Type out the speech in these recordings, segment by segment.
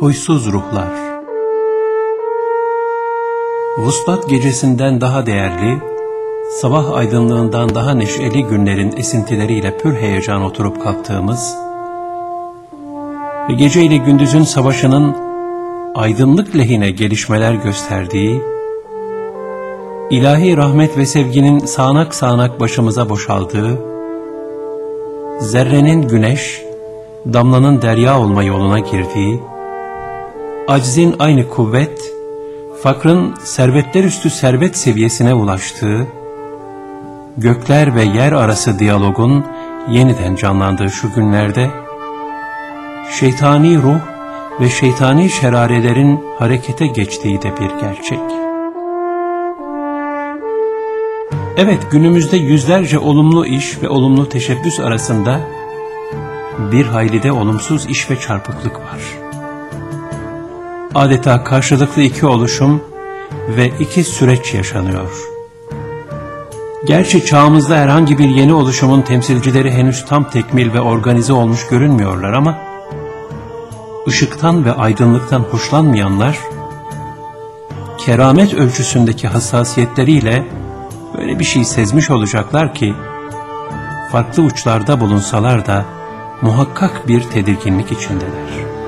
huysuz ruhlar. Vuslat gecesinden daha değerli, sabah aydınlığından daha neşeli günlerin esintileriyle pür heyecan oturup kalktığımız ve gece ile gündüzün savaşının aydınlık lehine gelişmeler gösterdiği, ilahi rahmet ve sevginin sağanak sağanak başımıza boşaldığı, zerrenin güneş, damlanın derya olma yoluna girdiği, aczin aynı kuvvet, fakrın servetler üstü servet seviyesine ulaştığı, gökler ve yer arası diyalogun yeniden canlandığı şu günlerde, şeytani ruh ve şeytani şerarelerin harekete geçtiği de bir gerçek. Evet günümüzde yüzlerce olumlu iş ve olumlu teşebbüs arasında bir hayli de olumsuz iş ve çarpıklık var. Adeta karşılıklı iki oluşum ve iki süreç yaşanıyor. Gerçi çağımızda herhangi bir yeni oluşumun temsilcileri henüz tam tekmil ve organize olmuş görünmüyorlar ama ışıktan ve aydınlıktan hoşlanmayanlar keramet ölçüsündeki hassasiyetleriyle böyle bir şey sezmiş olacaklar ki farklı uçlarda bulunsalar da muhakkak bir tedirginlik içindeler.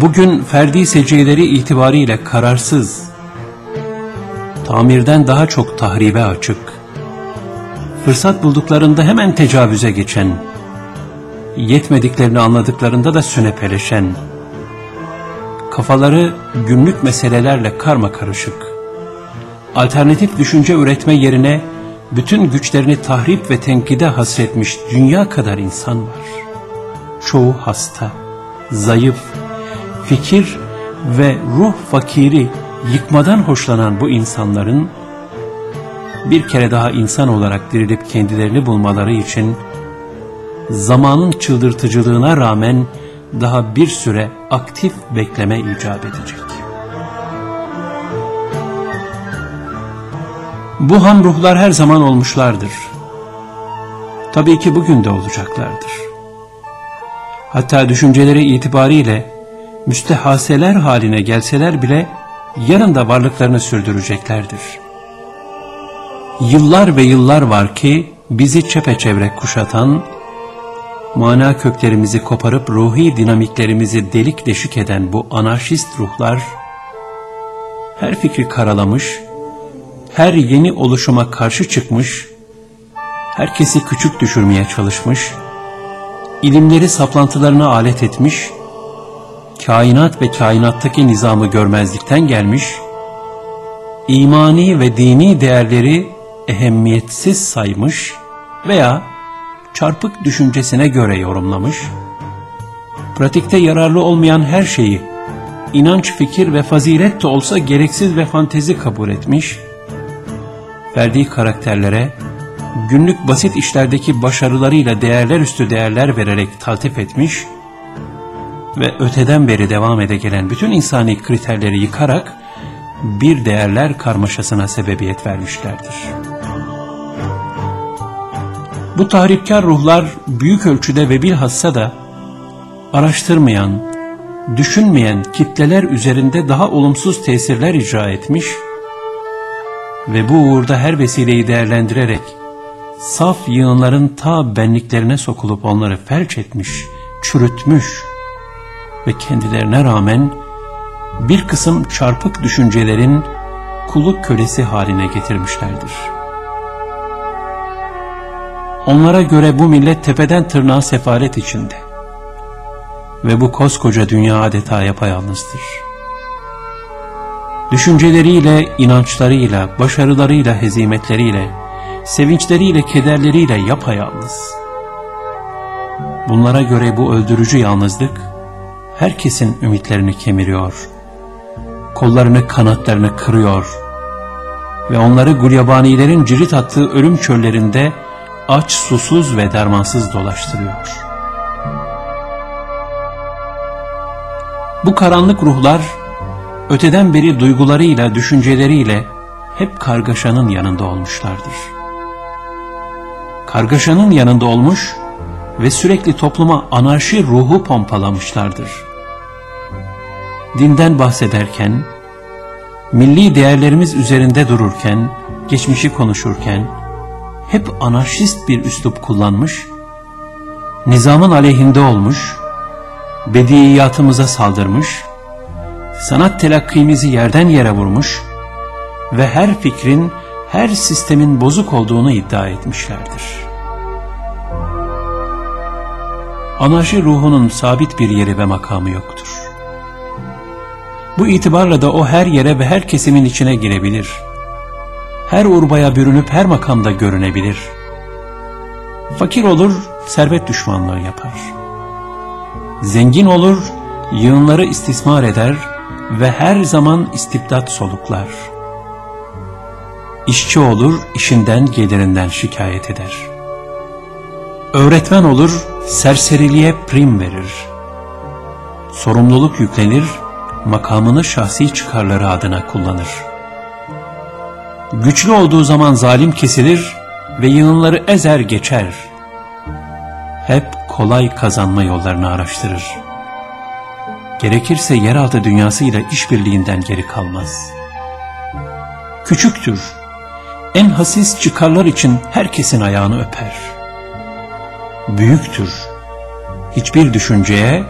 Bugün ferdi seciyeleri itibariyle kararsız, tamirden daha çok tahribe açık, fırsat bulduklarında hemen tecavüze geçen, yetmediklerini anladıklarında da sünepeleşen, kafaları günlük meselelerle karma karışık, alternatif düşünce üretme yerine bütün güçlerini tahrip ve tenkide hasretmiş dünya kadar insan var. Çoğu hasta, zayıf, fikir ve ruh fakiri yıkmadan hoşlanan bu insanların bir kere daha insan olarak dirilip kendilerini bulmaları için zamanın çıldırtıcılığına rağmen daha bir süre aktif bekleme icap edecek. Bu ham ruhlar her zaman olmuşlardır. Tabii ki bugün de olacaklardır. Hatta düşünceleri itibariyle müstehaseler haline gelseler bile yarın da varlıklarını sürdüreceklerdir. Yıllar ve yıllar var ki bizi çepeçevre kuşatan, mana köklerimizi koparıp ruhi dinamiklerimizi delik deşik eden bu anarşist ruhlar, her fikri karalamış, her yeni oluşuma karşı çıkmış, herkesi küçük düşürmeye çalışmış, ilimleri saplantılarına alet etmiş, kainat ve kainattaki nizamı görmezlikten gelmiş, imani ve dini değerleri ehemmiyetsiz saymış veya çarpık düşüncesine göre yorumlamış, pratikte yararlı olmayan her şeyi, inanç, fikir ve fazilet de olsa gereksiz ve fantezi kabul etmiş, verdiği karakterlere, günlük basit işlerdeki başarılarıyla değerler üstü değerler vererek taltif etmiş ve öteden beri devam ede gelen bütün insani kriterleri yıkarak bir değerler karmaşasına sebebiyet vermişlerdir. Bu tahripkar ruhlar büyük ölçüde ve bilhassa da araştırmayan, düşünmeyen kitleler üzerinde daha olumsuz tesirler icra etmiş ve bu uğurda her vesileyi değerlendirerek saf yığınların ta benliklerine sokulup onları felç etmiş, çürütmüş ve kendilerine rağmen bir kısım çarpık düşüncelerin kuluk kölesi haline getirmişlerdir. Onlara göre bu millet tepeden tırnağa sefalet içinde ve bu koskoca dünya adeta yapayalnızdır. Düşünceleriyle, inançlarıyla, başarılarıyla, hezimetleriyle, sevinçleriyle, kederleriyle yapayalnız. Bunlara göre bu öldürücü yalnızlık, herkesin ümitlerini kemiriyor, kollarını kanatlarını kırıyor ve onları gulyabanilerin cirit attığı ölüm çöllerinde aç, susuz ve dermansız dolaştırıyor. Bu karanlık ruhlar öteden beri duygularıyla, düşünceleriyle hep kargaşanın yanında olmuşlardır. Kargaşanın yanında olmuş ve sürekli topluma anarşi ruhu pompalamışlardır. Dinden bahsederken, milli değerlerimiz üzerinde dururken, geçmişi konuşurken, hep anarşist bir üslup kullanmış, nizamın aleyhinde olmuş, bediyatımıza saldırmış, sanat telakkimizi yerden yere vurmuş ve her fikrin, her sistemin bozuk olduğunu iddia etmişlerdir. Anarşi ruhunun sabit bir yeri ve makamı yoktur. Bu itibarla da o her yere ve her kesimin içine girebilir. Her urbaya bürünüp her makamda görünebilir. Fakir olur, servet düşmanlığı yapar. Zengin olur, yığınları istismar eder ve her zaman istibdat soluklar. İşçi olur, işinden gelirinden şikayet eder. Öğretmen olur, serseriliğe prim verir. Sorumluluk yüklenir, makamını şahsi çıkarları adına kullanır. Güçlü olduğu zaman zalim kesilir ve yığınları ezer geçer. Hep kolay kazanma yollarını araştırır. Gerekirse yeraltı dünyasıyla işbirliğinden geri kalmaz. Küçüktür, en hassiz çıkarlar için herkesin ayağını öper. Büyüktür, hiçbir düşünceye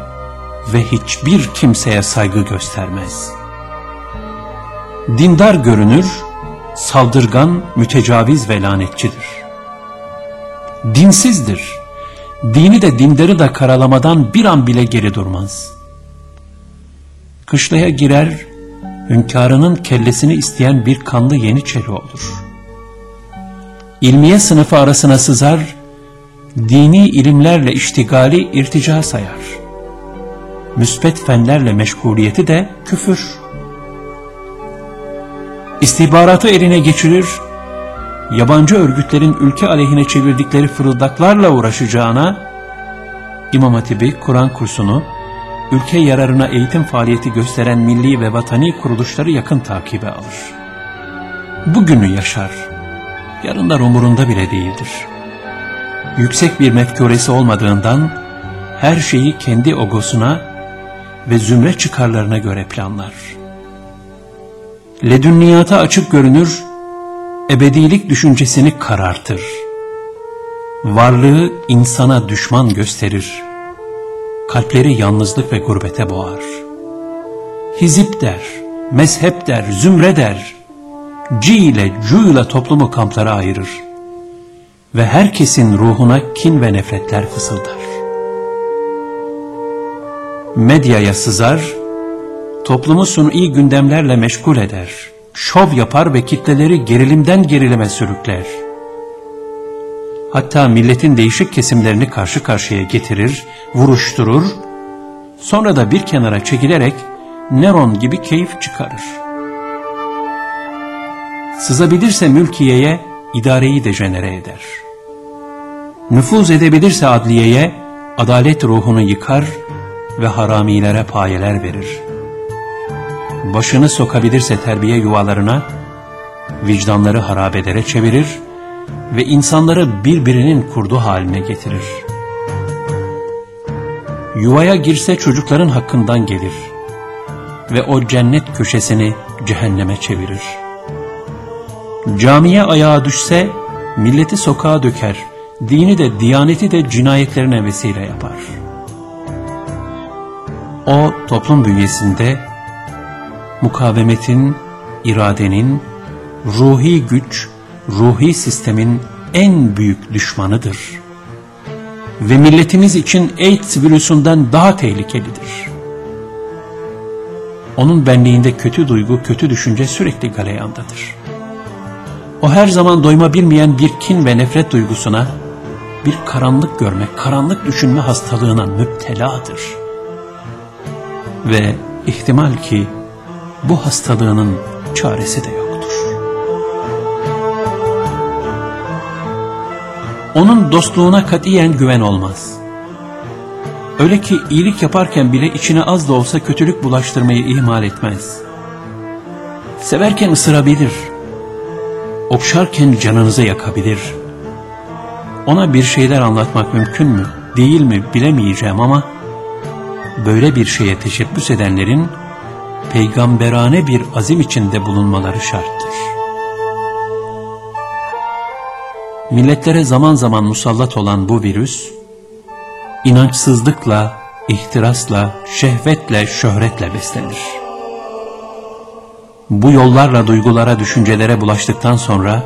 ve hiçbir kimseye saygı göstermez. Dindar görünür, saldırgan, mütecaviz ve lanetçidir. Dinsizdir, dini de dindarı da karalamadan bir an bile geri durmaz. Kışlaya girer, hünkârının kellesini isteyen bir kanlı yeniçeri olur. İlmiye sınıfı arasına sızar, dini ilimlerle iştigali irtica sayar. Müspet fenlerle meşguliyeti de küfür. İstihbaratı eline geçirir, yabancı örgütlerin ülke aleyhine çevirdikleri fırıldaklarla uğraşacağına, İmam Hatibi Kur'an kursunu, ülke yararına eğitim faaliyeti gösteren milli ve vatani kuruluşları yakın takibe alır. Bugünü yaşar, yarınlar umurunda bile değildir. Yüksek bir mefkuresi olmadığından, her şeyi kendi ogosuna ve zümre çıkarlarına göre planlar. Ledünniyata açık görünür, ebedilik düşüncesini karartır. Varlığı insana düşman gösterir. Kalpleri yalnızlık ve gurbete boğar. Hizip der, mezhep der, zümre der. Ci ile cu ile toplumu kamplara ayırır. Ve herkesin ruhuna kin ve nefretler fısıldar. Medyaya sızar, toplumu suni gündemlerle meşgul eder. Şov yapar ve kitleleri gerilimden gerilime sürükler. Hatta milletin değişik kesimlerini karşı karşıya getirir, vuruşturur, sonra da bir kenara çekilerek Neron gibi keyif çıkarır. Sızabilirse mülkiyeye idareyi dejenere eder. Nüfuz edebilirse adliyeye adalet ruhunu yıkar ve haramilere payeler verir. Başını sokabilirse terbiye yuvalarına, vicdanları harabelere çevirir ve insanları birbirinin kurdu haline getirir. Yuvaya girse çocukların hakkından gelir ve o cennet köşesini cehenneme çevirir. Camiye ayağa düşse milleti sokağa döker, dini de diyaneti de cinayetlerine vesile yapar. O toplum bünyesinde mukavemetin, iradenin, ruhi güç, ruhi sistemin en büyük düşmanıdır. Ve milletimiz için AIDS virüsünden daha tehlikelidir. Onun benliğinde kötü duygu, kötü düşünce sürekli galeyandadır. O her zaman doyma bilmeyen bir kin ve nefret duygusuna, bir karanlık görme, karanlık düşünme hastalığına müpteladır. Ve ihtimal ki bu hastalığının çaresi de yoktur. Onun dostluğuna katiyen güven olmaz. Öyle ki iyilik yaparken bile içine az da olsa kötülük bulaştırmayı ihmal etmez. Severken ısırabilir, okşarken canınızı yakabilir. Ona bir şeyler anlatmak mümkün mü? değil mi bilemeyeceğim ama böyle bir şeye teşebbüs edenlerin peygamberane bir azim içinde bulunmaları şarttır. Milletlere zaman zaman musallat olan bu virüs, inançsızlıkla, ihtirasla, şehvetle, şöhretle beslenir. Bu yollarla duygulara, düşüncelere bulaştıktan sonra,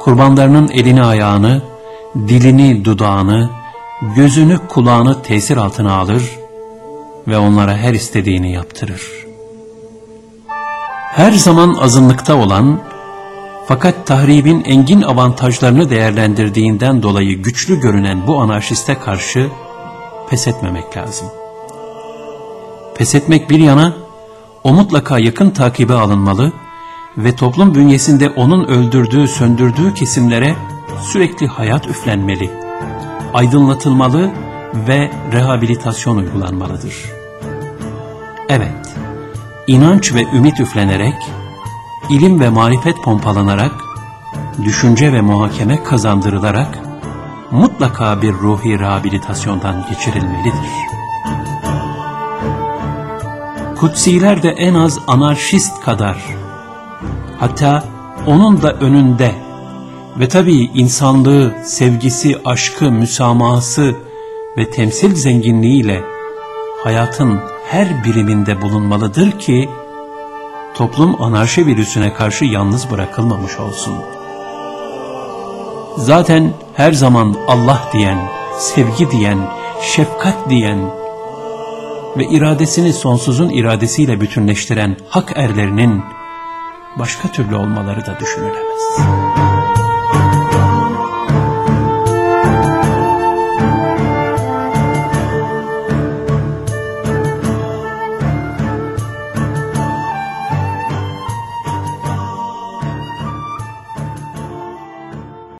kurbanlarının elini ayağını, dilini dudağını, gözünü kulağını tesir altına alır ve onlara her istediğini yaptırır. Her zaman azınlıkta olan, fakat tahribin engin avantajlarını değerlendirdiğinden dolayı güçlü görünen bu anarşiste karşı pes etmemek lazım. Pes etmek bir yana, o mutlaka yakın takibe alınmalı ve toplum bünyesinde onun öldürdüğü, söndürdüğü kesimlere sürekli hayat üflenmeli, aydınlatılmalı ve rehabilitasyon uygulanmalıdır. Evet, inanç ve ümit üflenerek, ilim ve marifet pompalanarak, düşünce ve muhakeme kazandırılarak, mutlaka bir ruhi rehabilitasyondan geçirilmelidir. Kutsiler de en az anarşist kadar, hatta onun da önünde ve tabii insanlığı, sevgisi, aşkı, müsamahası ve temsil zenginliğiyle hayatın her biriminde bulunmalıdır ki, toplum anarşi virüsüne karşı yalnız bırakılmamış olsun. Zaten her zaman Allah diyen, sevgi diyen, şefkat diyen ve iradesini sonsuzun iradesiyle bütünleştiren hak erlerinin başka türlü olmaları da düşünülemez.